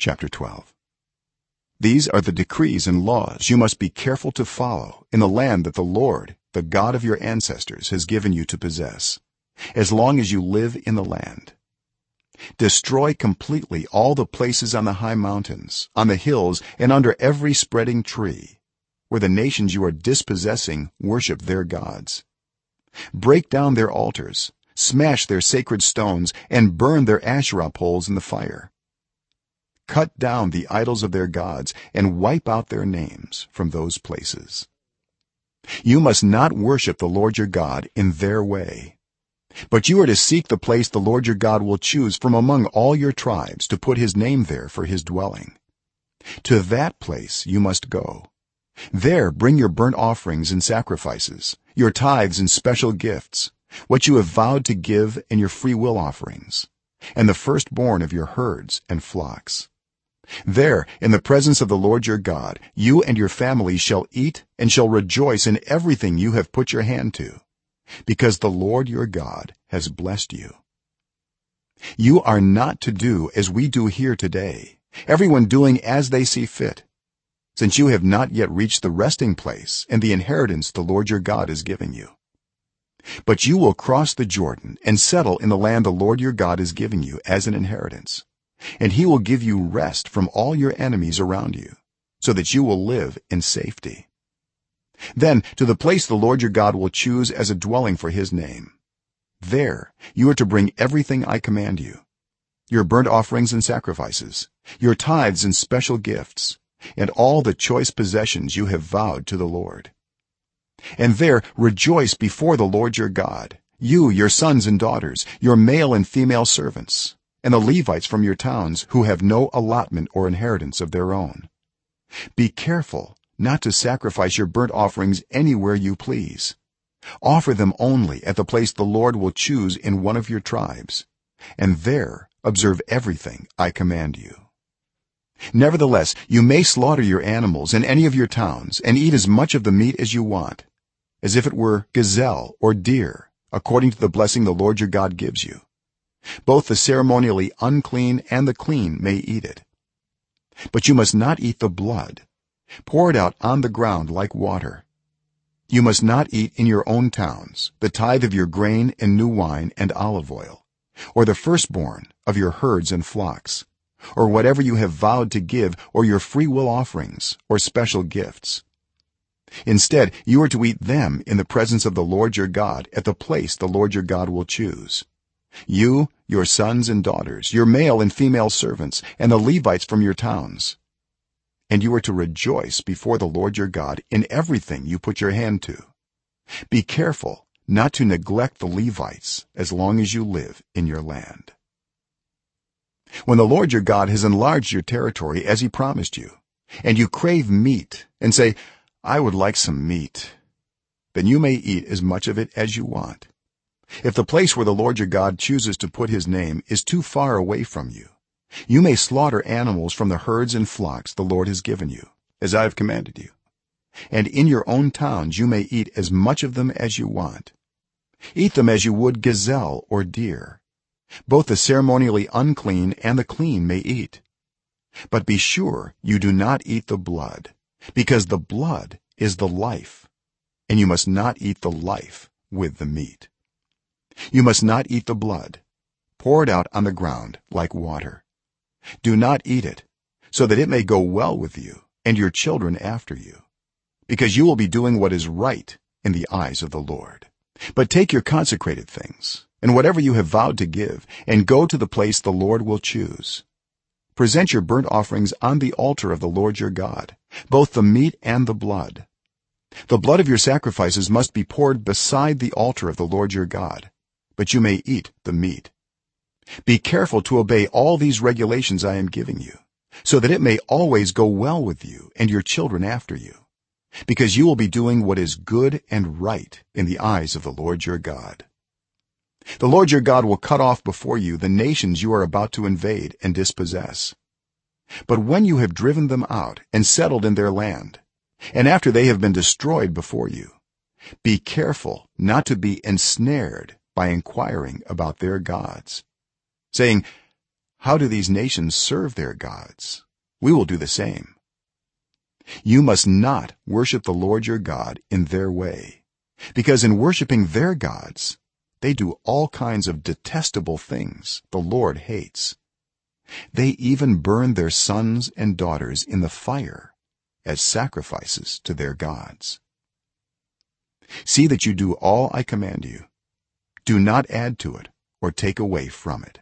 chapter 12 these are the decrees and laws you must be careful to follow in the land that the lord the god of your ancestors has given you to possess as long as you live in the land. Destroy completely all the places on the high mountains on the hills and under every spreading tree where the nations you are dispossessing worship their gods. Break down their altars smash their sacred stones and burn their asherah poles in the fire cut down the idols of their gods and wipe out their names from those places. You must not worship the lord your god in their way but you are to seek the place the lord your god will choose from among all your tribes to put his name there for his dwelling. To that place you must go. There bring your burnt offerings and sacrifices your tithes and special gifts what you have vowed to give and your free will offerings and the firstborn of your herds and flocks there in the presence of the lord your god you and your families shall eat and shall rejoice in everything you have put your hand to because the lord your god has blessed you. You are not to do as we do here today everyone doing as they see fit since you have not yet reached the resting place and the inheritance the lord your god is giving you. But you will cross the jordan and settle in the land the lord your god is giving you as an inheritance and he will give you rest from all your enemies around you so that you will live in safety. Then to the place the lord your god will choose as a dwelling for his name there you are to bring everything i command you your burnt offerings and sacrifices your tithes and special gifts and all the choice possessions you have vowed to the lord. And there rejoice before the lord your god you your sons and daughters your male and female servants and the levites from your towns who have no allotment or inheritance of their own. Be careful not to sacrifice your burnt offerings anywhere you please. Offer them only at the place the lord will choose in one of your tribes and there observe everything i command you. Nevertheless you may slaughter your animals in any of your towns and eat as much of the meat as you want as if it were gazelle or deer according to the blessing the lord your god gives you both the ceremonially unclean and the clean may eat it. But you must not eat the blood. Pour it out on the ground like water. You must not eat in your own towns the tithe of your grain and new wine and olive oil or the firstborn of your herds and flocks or whatever you have vowed to give or your free will offerings or special gifts. Instead you are to eat them in the presence of the lord your god at the place the lord your god will choose you your sons and daughters your male and female servants and the levites from your towns. And you are to rejoice before the lord your god in everything you put your hand to. Be careful not to neglect the levites as long as you live in your land. When the lord your god has enlarged your territory as he promised you and you crave meat and say i would like some meat then you may eat as much of it as you want if the place where the lord your god chooses to put his name is too far away from you you may slaughter animals from the herds and flocks the lord has given you as i have commanded you. And in your own towns you may eat as much of them as you want. Eat them as you would gazelle or deer. Both the ceremonially unclean and the clean may eat. But be sure you do not eat the blood because the blood is the life and you must not eat the life with the meat you must not eat the blood pour it out on the ground like water. Do not eat it so that it may go well with you and your children after you because you will be doing what is right in the eyes of the lord. But take your consecrated things and whatever you have vowed to give and go to the place the lord will choose. Present your burnt offerings on the altar of the lord your god both the meat and the blood. The blood of your sacrifices must be poured beside the altar of the lord your god but you may eat the meat. Be careful to obey all these regulations i am giving you so that it may always go well with you and your children after you because you will be doing what is good and right in the eyes of the lord your god. The lord your god will cut off before you the nations you are about to invade and dispossess. But when you have driven them out and settled in their land and after they have been destroyed before you be careful not to be ensnared by inquiring about their gods saying how do these nations serve their gods? We will do the same. You must not worship the lord your god in their way because in worshipping their gods they do all kinds of detestable things the lord hates. They even burn their sons and daughters in the fire as sacrifices to their gods. See that you do all i command you do not add to it or take away from it